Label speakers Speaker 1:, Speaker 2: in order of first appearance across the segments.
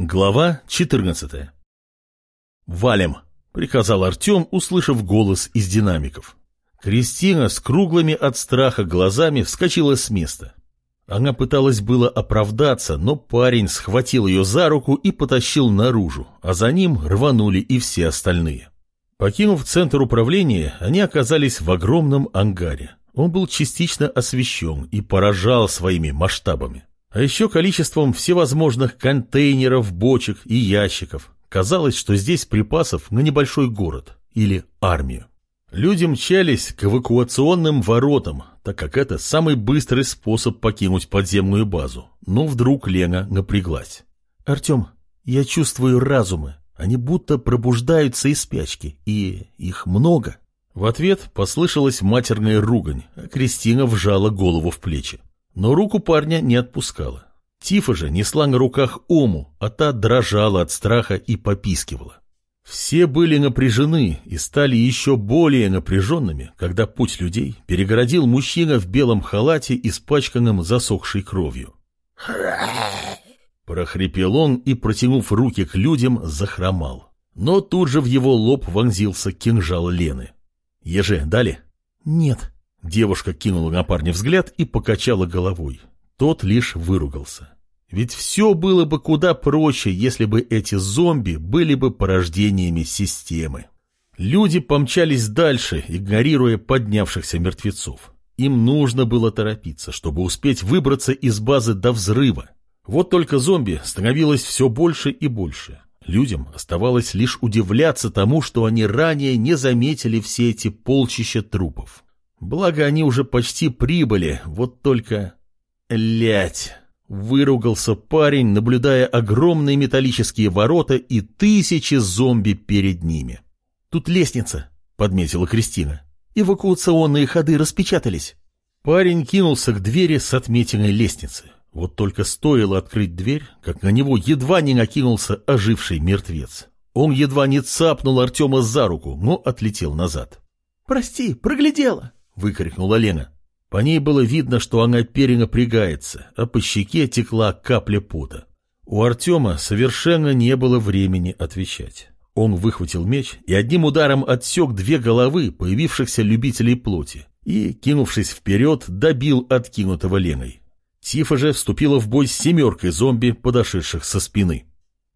Speaker 1: Глава 14 «Валим!» — приказал Артем, услышав голос из динамиков. Кристина с круглыми от страха глазами вскочила с места. Она пыталась было оправдаться, но парень схватил ее за руку и потащил наружу, а за ним рванули и все остальные. Покинув центр управления, они оказались в огромном ангаре. Он был частично освещен и поражал своими масштабами а еще количеством всевозможных контейнеров, бочек и ящиков. Казалось, что здесь припасов на небольшой город или армию. Люди мчались к эвакуационным воротам, так как это самый быстрый способ покинуть подземную базу. Но вдруг Лена напряглась. «Артем, я чувствую разумы. Они будто пробуждаются из спячки, и их много». В ответ послышалась матерная ругань, а Кристина вжала голову в плечи. Но руку парня не отпускала. Тифа же несла на руках Ому, а та дрожала от страха и попискивала. Все были напряжены и стали еще более напряженными, когда путь людей перегородил мужчина в белом халате, испачканном засохшей кровью. Прохрипел он и, протянув руки к людям, захромал. Но тут же в его лоб вонзился кинжал Лены. «Еже, дали?» «Нет», Девушка кинула на парня взгляд и покачала головой. Тот лишь выругался. Ведь все было бы куда проще, если бы эти зомби были бы порождениями системы. Люди помчались дальше, игнорируя поднявшихся мертвецов. Им нужно было торопиться, чтобы успеть выбраться из базы до взрыва. Вот только зомби становилось все больше и больше. Людям оставалось лишь удивляться тому, что они ранее не заметили все эти полчища трупов. Благо, они уже почти прибыли, вот только... Лять! Выругался парень, наблюдая огромные металлические ворота и тысячи зомби перед ними. «Тут лестница», — подметила Кристина. «Эвакуационные ходы распечатались». Парень кинулся к двери с отметиной лестницы. Вот только стоило открыть дверь, как на него едва не накинулся оживший мертвец. Он едва не цапнул Артема за руку, но отлетел назад. «Прости, проглядела», выкрикнула Лена. По ней было видно, что она перенапрягается, а по щеке текла капля пота. У Артема совершенно не было времени отвечать. Он выхватил меч и одним ударом отсек две головы появившихся любителей плоти и, кинувшись вперед, добил откинутого Леной. Тифа же вступила в бой с семеркой зомби, подошедших со спины.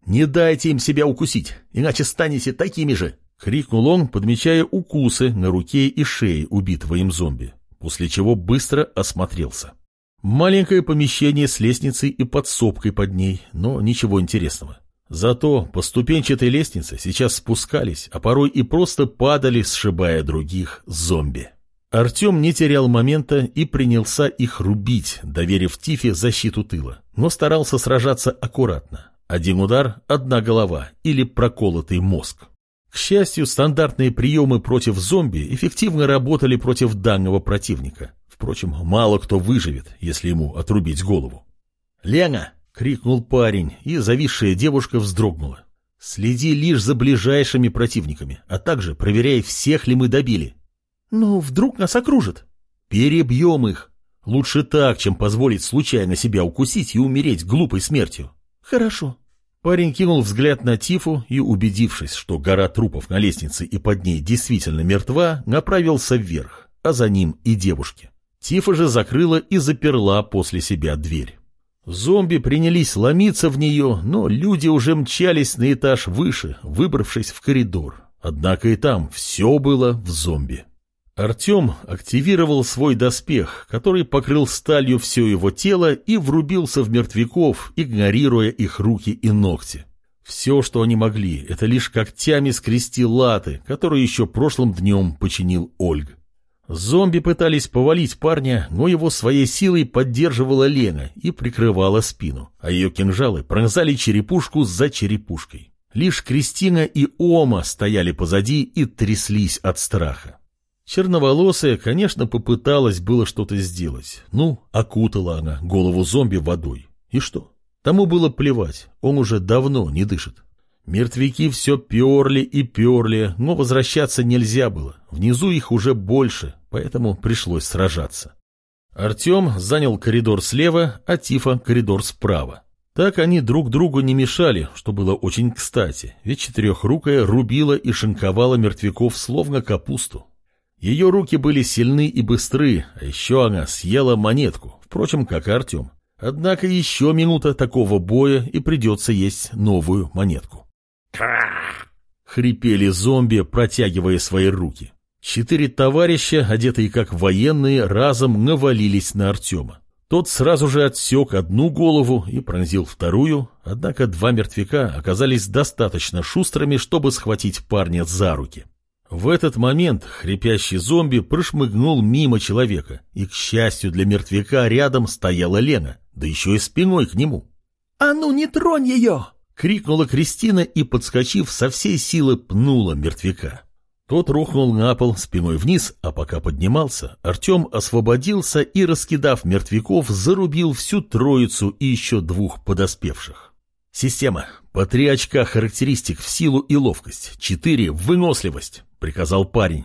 Speaker 1: «Не дайте им себя укусить, иначе станете такими же!» Крикнул он, подмечая укусы на руке и шее убитого им зомби, после чего быстро осмотрелся. Маленькое помещение с лестницей и подсобкой под ней, но ничего интересного. Зато по ступенчатой лестнице сейчас спускались, а порой и просто падали, сшибая других зомби. Артем не терял момента и принялся их рубить, доверив Тифе защиту тыла, но старался сражаться аккуратно. Один удар – одна голова или проколотый мозг. К счастью, стандартные приемы против зомби эффективно работали против данного противника. Впрочем, мало кто выживет, если ему отрубить голову. «Лена!» — крикнул парень, и зависшая девушка вздрогнула. «Следи лишь за ближайшими противниками, а также проверяй, всех ли мы добили». «Ну, вдруг нас окружат?» «Перебьем их. Лучше так, чем позволить случайно себя укусить и умереть глупой смертью». «Хорошо», Парень кинул взгляд на Тифу и, убедившись, что гора трупов на лестнице и под ней действительно мертва, направился вверх, а за ним и девушки. Тифа же закрыла и заперла после себя дверь. Зомби принялись ломиться в нее, но люди уже мчались на этаж выше, выбравшись в коридор. Однако и там все было в зомби. Артем активировал свой доспех, который покрыл сталью все его тело и врубился в мертвяков, игнорируя их руки и ногти. Все, что они могли, это лишь когтями скрести латы, которые еще прошлым днем починил Ольг. Зомби пытались повалить парня, но его своей силой поддерживала Лена и прикрывала спину, а ее кинжалы пронзали черепушку за черепушкой. Лишь Кристина и Ома стояли позади и тряслись от страха. Черноволосая, конечно, попыталась было что-то сделать. Ну, окутала она голову зомби водой. И что? Тому было плевать, он уже давно не дышит. Мертвяки все перли и перли, но возвращаться нельзя было. Внизу их уже больше, поэтому пришлось сражаться. Артем занял коридор слева, а Тифа — коридор справа. Так они друг другу не мешали, что было очень кстати, ведь четырехрукая рубила и шинковала мертвяков словно капусту. Ее руки были сильны и быстры, а еще она съела монетку, впрочем, как и Артем. Однако еще минута такого боя и придется есть новую монетку. Хрипели зомби, протягивая свои руки. Четыре товарища, одетые как военные, разом навалились на Артема. Тот сразу же отсек одну голову и пронзил вторую, однако два мертвяка оказались достаточно шустрыми, чтобы схватить парня за руки. В этот момент хрипящий зомби прошмыгнул мимо человека, и, к счастью для мертвяка, рядом стояла Лена, да еще и спиной к нему.
Speaker 2: «А ну не тронь ее!»
Speaker 1: — крикнула Кристина и, подскочив, со всей силы пнула мертвяка. Тот рухнул на пол спиной вниз, а пока поднимался, Артем освободился и, раскидав мертвяков, зарубил всю троицу и еще двух подоспевших. Система. По три очка характеристик в силу и ловкость, четыре выносливость приказал парень.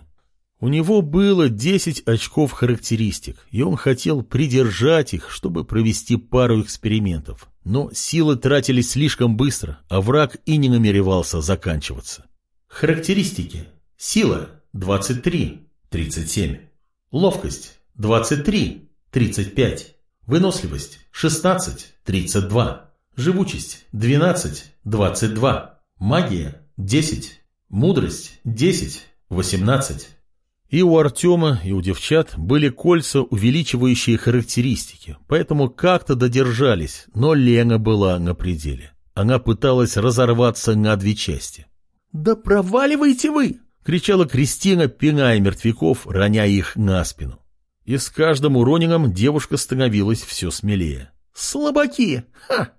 Speaker 1: У него было 10 очков характеристик, и он хотел придержать их, чтобы провести пару экспериментов. Но силы тратились слишком быстро, а враг и не намеревался заканчиваться. Характеристики. Сила – 23, 37. Ловкость – 23, 35. Выносливость – 16, 32. Живучесть – 12, 22. Магия – 10. Мудрость – 10, 18. И у Артема, и у девчат были кольца, увеличивающие характеристики, поэтому как-то додержались, но Лена была на пределе. Она пыталась разорваться на две части.
Speaker 2: «Да проваливайте вы!» — кричала Кристина, пиная мертвяков, роняя их на спину.
Speaker 1: И с каждым уронином девушка становилась все смелее.
Speaker 2: «Слабаки! Ха!»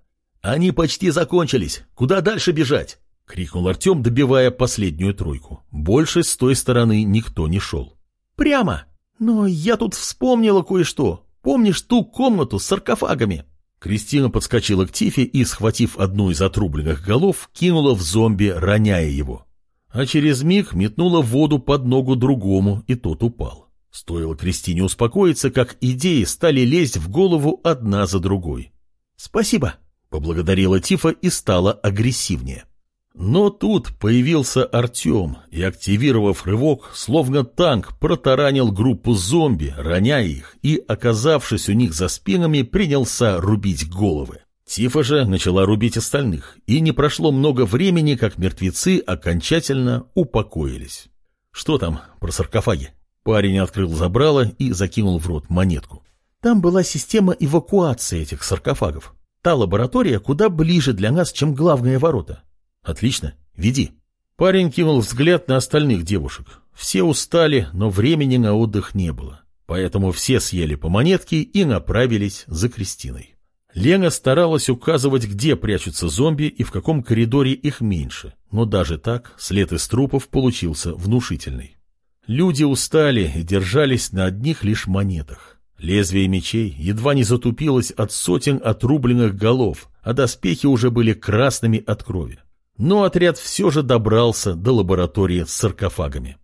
Speaker 1: «Они почти закончились. Куда дальше бежать?» — крикнул Артем, добивая последнюю тройку. Больше с той стороны никто не шел.
Speaker 2: «Прямо! Но я тут вспомнила кое-что. Помнишь ту комнату с саркофагами?»
Speaker 1: Кристина подскочила к Тифе и, схватив одну из отрубленных голов, кинула в зомби, роняя его. А через миг метнула воду под ногу другому, и тот упал. Стоило Кристине успокоиться, как идеи стали лезть в голову одна за другой.
Speaker 2: «Спасибо», —
Speaker 1: поблагодарила Тифа и стала агрессивнее. Но тут появился Артем и, активировав рывок, словно танк протаранил группу зомби, роняя их, и, оказавшись у них за спинами, принялся рубить головы. Тифа же начала рубить остальных, и не прошло много времени, как мертвецы окончательно упокоились. Что там про саркофаги? Парень открыл забрало и закинул в рот монетку.
Speaker 2: Там была система эвакуации этих саркофагов. Та лаборатория куда ближе для нас, чем главные ворота.
Speaker 1: Отлично, веди. Парень кинул взгляд на остальных девушек. Все устали, но времени на отдых не было. Поэтому все съели по монетке и направились за Кристиной. Лена старалась указывать, где прячутся зомби и в каком коридоре их меньше, но даже так след из трупов получился внушительный. Люди устали и держались на одних лишь монетах. Лезвие мечей едва не затупилось от сотен отрубленных голов, а доспехи уже были красными от крови. Но отряд все же добрался до лаборатории с саркофагами.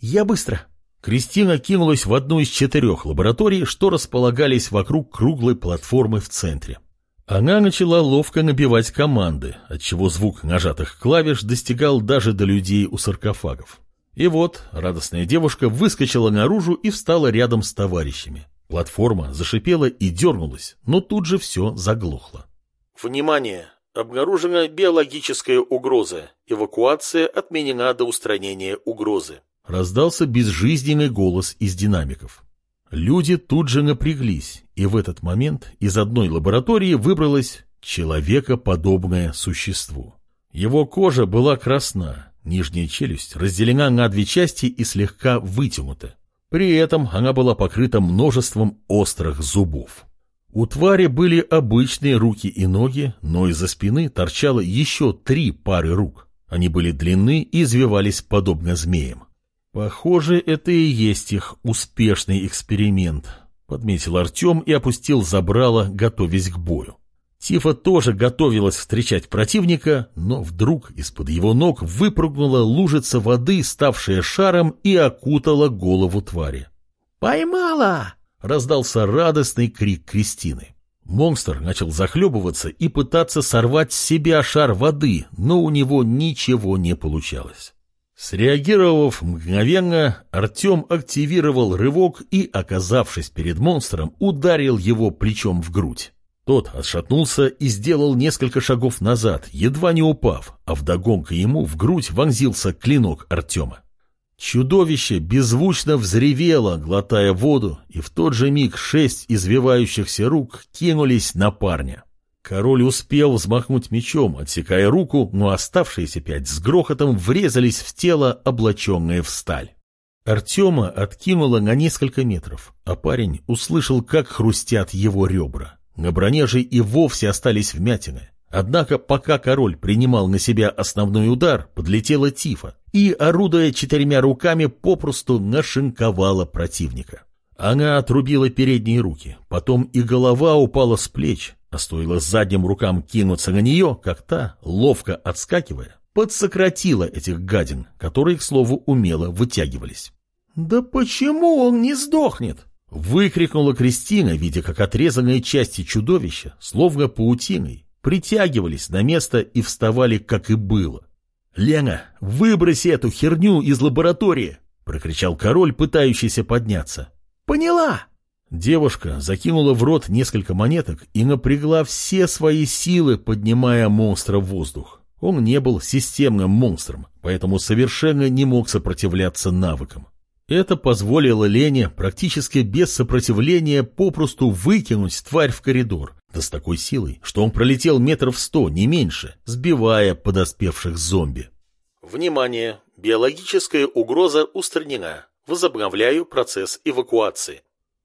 Speaker 2: «Я быстро!»
Speaker 1: Кристина кинулась в одну из четырех лабораторий, что располагались вокруг круглой платформы в центре. Она начала ловко набивать команды, отчего звук нажатых клавиш достигал даже до людей у саркофагов. И вот радостная девушка выскочила наружу и встала рядом с товарищами. Платформа зашипела и дернулась, но тут же все заглохло.
Speaker 3: «Внимание! Обнаружена биологическая угроза. Эвакуация отменена до устранения угрозы.
Speaker 1: Раздался безжизненный голос из динамиков. Люди тут же напряглись, и в этот момент из одной лаборатории выбралось человекоподобное существо. Его кожа была красна, нижняя челюсть разделена на две части и слегка вытянута. При этом она была покрыта множеством острых зубов. У твари были обычные руки и ноги, но из-за спины торчало еще три пары рук. Они были длинны и извивались подобно змеям. Похоже, это и есть их успешный эксперимент, подметил Артем и опустил забрало, готовясь к бою. Тифа тоже готовилась встречать противника, но вдруг из-под его ног выпрыгнула лужица воды, ставшая шаром, и окутала голову твари.
Speaker 2: «Поймала!»
Speaker 1: Раздался радостный крик Кристины. Монстр начал захлебываться и пытаться сорвать с себя шар воды, но у него ничего не получалось. Среагировав мгновенно, Артем активировал рывок и, оказавшись перед монстром, ударил его плечом в грудь. Тот отшатнулся и сделал несколько шагов назад, едва не упав, а вдогонку ему в грудь вонзился клинок Артема. Чудовище беззвучно взревело, глотая воду, и в тот же миг шесть извивающихся рук кинулись на парня. Король успел взмахнуть мечом, отсекая руку, но оставшиеся пять с грохотом врезались в тело, облаченное в сталь. Артема откинуло на несколько метров, а парень услышал, как хрустят его ребра. На броне же и вовсе остались вмятины. Однако, пока король принимал на себя основной удар, подлетела Тифа и, орудуя четырьмя руками, попросту нашинковала противника. Она отрубила передние руки, потом и голова упала с плеч, а стоило задним рукам кинуться на нее, как та, ловко отскакивая, подсократила этих гадин, которые, к слову, умело вытягивались. «Да почему он не сдохнет?» Выкрикнула Кристина, видя, как отрезанные части чудовища, словно паутиной, притягивались на место и вставали, как и было. «Лена, выброси эту херню из лаборатории!» — прокричал король, пытающийся подняться. «Поняла!» Девушка закинула в рот несколько монеток и напрягла все свои силы, поднимая монстра в воздух. Он не был системным монстром, поэтому совершенно не мог сопротивляться навыкам. Это позволило Лене практически без сопротивления попросту выкинуть тварь в коридор, да с такой силой, что он пролетел метров сто, не меньше, сбивая подоспевших зомби.
Speaker 3: Внимание! Биологическая угроза устранена. Возобновляю процесс эвакуации.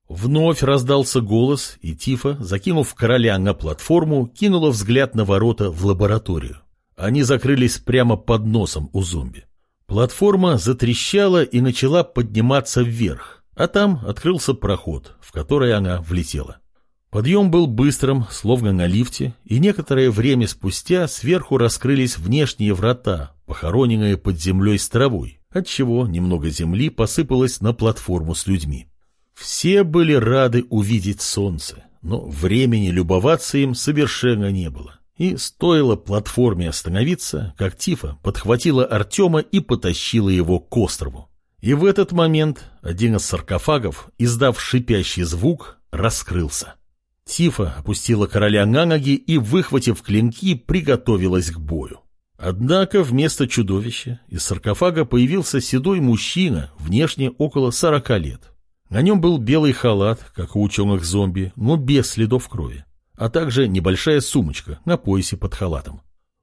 Speaker 1: Вновь раздался голос, и Тифа, закинув короля на платформу, кинула взгляд на ворота в лабораторию. Они закрылись прямо под носом у зомби. Платформа затрещала и начала подниматься вверх, а там открылся проход, в который она влетела. Подъем был быстрым, словно на лифте, и некоторое время спустя сверху раскрылись внешние врата, похороненные под землей с травой, отчего немного земли посыпалось на платформу с людьми. Все были рады увидеть солнце, но времени любоваться им совершенно не было. И стоило платформе остановиться, как Тифа подхватила Артема и потащила его к острову. И в этот момент один из саркофагов, издав шипящий звук, раскрылся. Тифа опустила короля на ноги и, выхватив клинки, приготовилась к бою. Однако вместо чудовища из саркофага появился седой мужчина, внешне около сорока лет. На нем был белый халат, как у ученых-зомби, но без следов крови а также небольшая сумочка на поясе под халатом.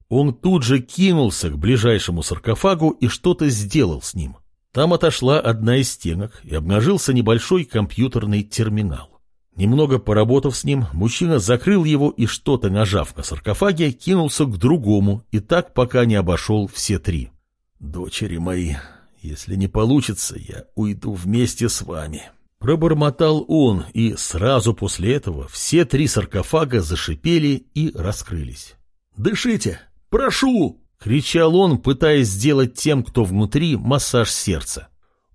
Speaker 1: Он тут же кинулся к ближайшему саркофагу и что-то сделал с ним. Там отошла одна из стенок и обнажился небольшой компьютерный терминал. Немного поработав с ним, мужчина закрыл его и, что-то нажав на саркофаге, кинулся к другому и так пока не обошел все три. «Дочери мои, если не получится, я уйду вместе с вами», Пробормотал он, и сразу после этого все три саркофага зашипели и раскрылись. «Дышите! Прошу!» — кричал он, пытаясь сделать тем, кто внутри, массаж сердца.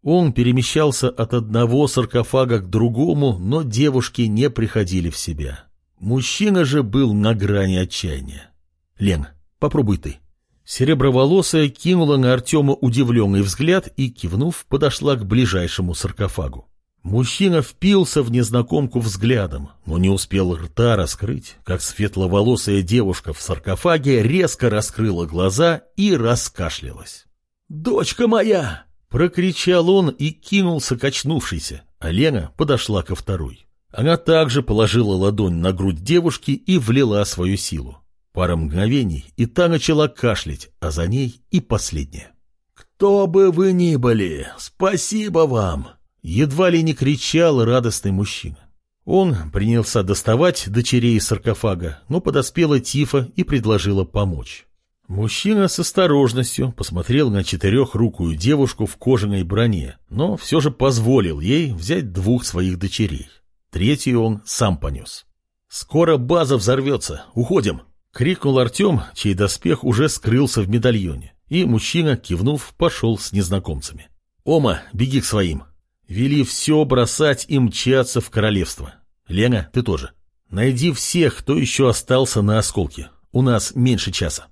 Speaker 1: Он перемещался от одного саркофага к другому, но девушки не приходили в себя. Мужчина же был на грани отчаяния. «Лен, попробуй ты». Сереброволосая кинула на Артема удивленный взгляд и, кивнув, подошла к ближайшему саркофагу. Мужчина впился в незнакомку взглядом, но не успел рта раскрыть, как светловолосая девушка в саркофаге резко раскрыла глаза и раскашлялась. «Дочка моя!» — прокричал он и кинулся качнувшийся, а Лена подошла ко второй. Она также положила ладонь на грудь девушки и влила свою силу. Пара мгновений, и та начала кашлять, а за ней и последняя. «Кто бы вы ни были, спасибо вам!» Едва ли не кричал радостный мужчина. Он принялся доставать дочерей из саркофага, но подоспела Тифа и предложила помочь. Мужчина с осторожностью посмотрел на четырехрукую девушку в кожаной броне, но все же позволил ей взять двух своих дочерей. Третью он сам понес. «Скоро база взорвется! Уходим!» — крикнул Артем, чей доспех уже скрылся в медальоне, и мужчина, кивнув, пошел с незнакомцами. «Ома, беги к своим!» Вели все бросать и мчаться в королевство. Лена, ты тоже. Найди всех, кто еще остался на осколке. У нас меньше часа.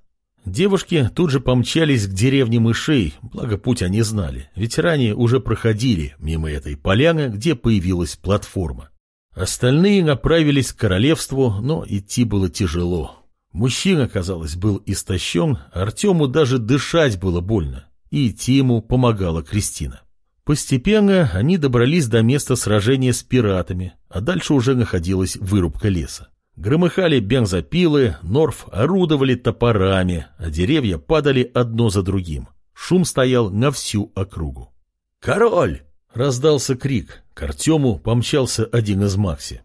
Speaker 1: Девушки тут же помчались к деревне мышей, благо путь они знали, ведь ранее уже проходили мимо этой поляны, где появилась платформа. Остальные направились к королевству, но идти было тяжело. Мужчина, казалось, был истощен, Артему даже дышать было больно, и идти ему помогала Кристина. Постепенно они добрались до места сражения с пиратами, а дальше уже находилась вырубка леса. Громыхали бензопилы, Норф орудовали топорами, а деревья падали одно за другим. Шум стоял на всю округу. «Король!» — раздался крик. К Артему помчался один из Макси.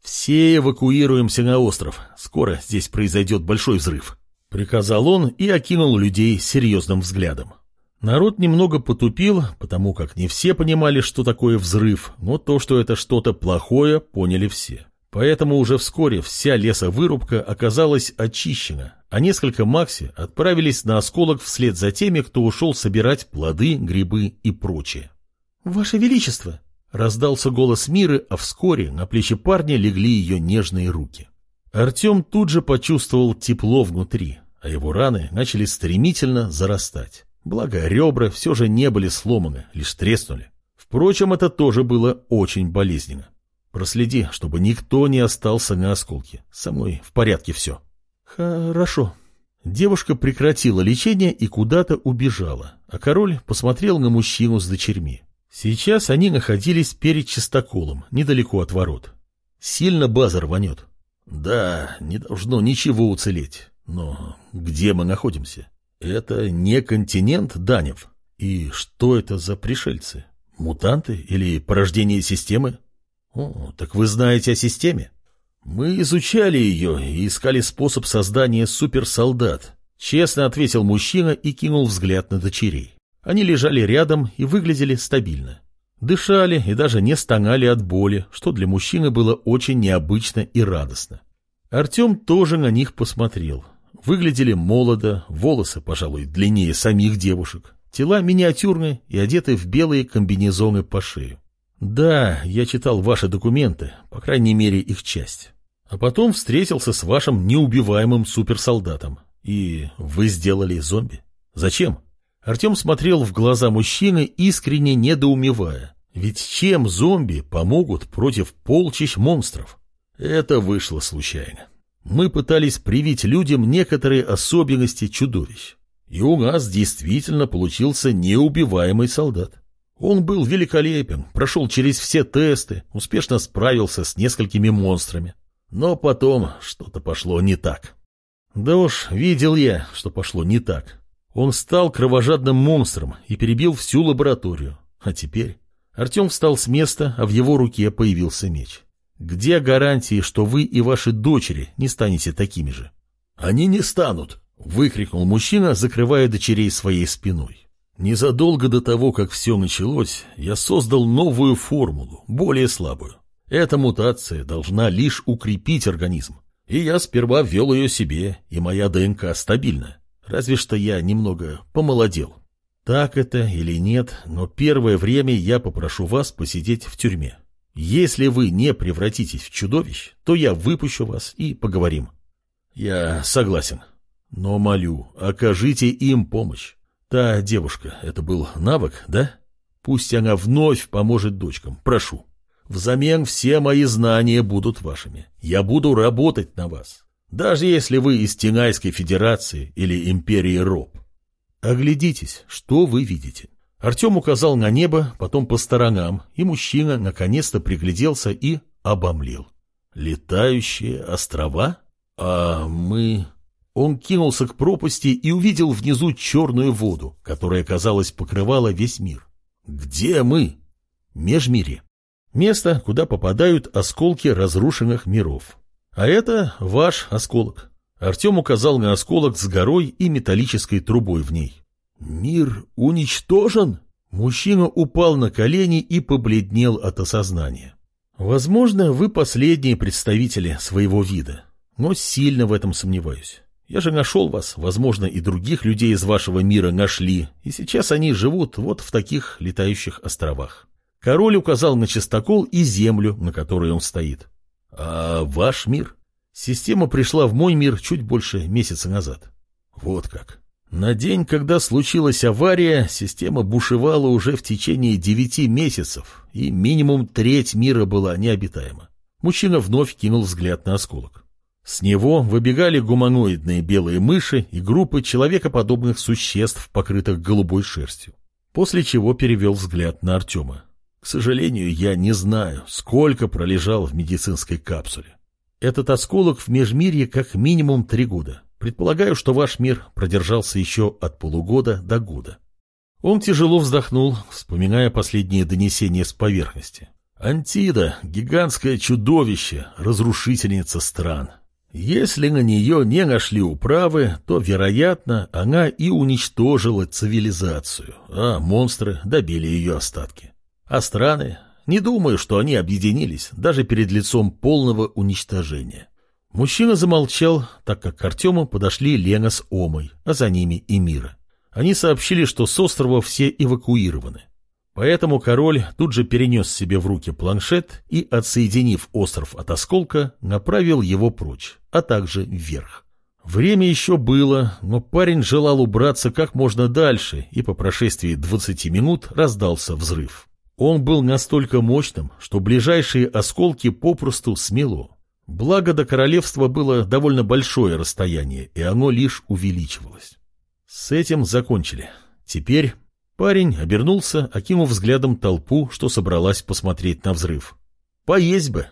Speaker 1: «Все эвакуируемся на остров. Скоро здесь произойдет большой взрыв», — приказал он и окинул людей серьезным взглядом. Народ немного потупил, потому как не все понимали, что такое взрыв, но то, что это что-то плохое, поняли все. Поэтому уже вскоре вся лесовырубка оказалась очищена, а несколько Макси отправились на осколок вслед за теми, кто ушел собирать плоды, грибы и прочее.
Speaker 2: «Ваше Величество!» — раздался голос Миры, а вскоре на плечи парня легли ее нежные руки. Артем тут же почувствовал тепло внутри, а его раны начали стремительно зарастать. Благо, ребра все же не были сломаны, лишь треснули. Впрочем, это тоже было очень болезненно. Проследи, чтобы никто не остался на осколке. Со мной в порядке все. Хорошо. Девушка прекратила лечение и куда-то убежала, а король посмотрел на мужчину с дочерьми. Сейчас они находились перед чистоколом, недалеко от ворот. Сильно базар рванет. Да, не должно ничего уцелеть. Но где мы находимся? Это не континент Данев. И что это за пришельцы? Мутанты или порождение системы? О, так вы знаете о системе? Мы изучали ее и искали способ создания суперсолдат. Честно ответил мужчина и кинул взгляд на дочерей. Они лежали рядом и выглядели стабильно. Дышали и даже не стонали от боли, что для мужчины было очень необычно и радостно. Артем тоже на них посмотрел. Выглядели молодо, волосы, пожалуй, длиннее самих девушек. Тела миниатюрные и одеты в белые комбинезоны по шею. Да, я читал ваши документы, по крайней мере их часть. А потом встретился с вашим неубиваемым суперсолдатом. И вы сделали зомби. Зачем? Артем смотрел в глаза мужчины, искренне недоумевая. Ведь чем зомби помогут против полчищ монстров? Это вышло случайно. Мы пытались привить людям некоторые особенности чудовищ. И у нас действительно получился неубиваемый солдат. Он был великолепен, прошел через все тесты, успешно справился с несколькими монстрами. Но потом что-то пошло не так. Да уж, видел я, что пошло не так. Он стал кровожадным монстром и перебил всю лабораторию. А теперь... Артем встал с места, а в его руке появился меч. Где гарантии, что вы и ваши дочери не станете такими же? Они не станут, выкрикнул мужчина, закрывая дочерей своей спиной. Незадолго до того, как все началось, я создал новую формулу, более слабую. Эта мутация должна лишь укрепить организм. И я сперва ввел ее себе, и моя ДНК стабильна. Разве что я немного помолодел. Так это или нет, но первое время я попрошу вас посидеть в тюрьме. Если вы не превратитесь в чудовищ, то я выпущу вас и поговорим. Я согласен. Но молю, окажите им помощь. Та девушка, это был навык, да? Пусть она вновь поможет дочкам, прошу. Взамен все мои знания будут вашими. Я буду работать на вас. Даже если вы из Тинайской Федерации или Империи Роб. Оглядитесь, что вы видите. Артем указал на небо, потом по сторонам, и мужчина наконец-то пригляделся и обомлел. Летающие острова? А мы... Он кинулся к пропасти и увидел внизу черную воду, которая, казалось, покрывала весь мир. Где мы? Межмире. Место, куда попадают осколки разрушенных миров. А это ваш осколок. Артем указал на осколок с горой и металлической трубой в ней. Мир уничтожен? Мужчина упал на колени и побледнел от осознания. Возможно, вы последние представители своего вида, но сильно в этом сомневаюсь. Я же нашел вас, возможно, и других людей из вашего мира нашли, и сейчас они живут вот в таких летающих островах. Король указал на чистокол и землю, на которой он стоит.
Speaker 1: А ваш мир? Система пришла в мой мир чуть больше месяца назад. Вот как. На день, когда случилась авария, система бушевала уже в течение девяти месяцев, и минимум треть мира была необитаема. Мужчина вновь кинул взгляд на осколок. С него выбегали гуманоидные белые мыши и группы человекоподобных существ, покрытых голубой шерстью. После чего перевел взгляд на Артема. К сожалению, я не знаю, сколько пролежал в медицинской капсуле. Этот осколок в межмирье как минимум три года. Предполагаю, что ваш мир продержался еще от полугода до года. Он тяжело вздохнул, вспоминая последние донесения с поверхности. Антида — гигантское чудовище, разрушительница стран. Если на нее не нашли управы, то, вероятно, она и уничтожила цивилизацию, а монстры добили ее остатки. А страны? Не думаю, что они объединились, даже перед лицом полного уничтожения. Мужчина замолчал, так как к Артему подошли Лена с Омой, а за ними и Мира. Они сообщили, что с острова все эвакуированы. Поэтому король тут же перенес себе в руки планшет и, отсоединив остров от осколка, направил его прочь, а также вверх. Время еще было, но парень желал убраться как можно дальше, и по прошествии 20 минут раздался взрыв. Он был настолько мощным, что ближайшие осколки попросту смело. Благо до королевства было довольно большое расстояние, и оно лишь увеличивалось. С этим закончили. Теперь Парень обернулся, окинув взглядом толпу, что собралась посмотреть на взрыв. «Поесть бы!»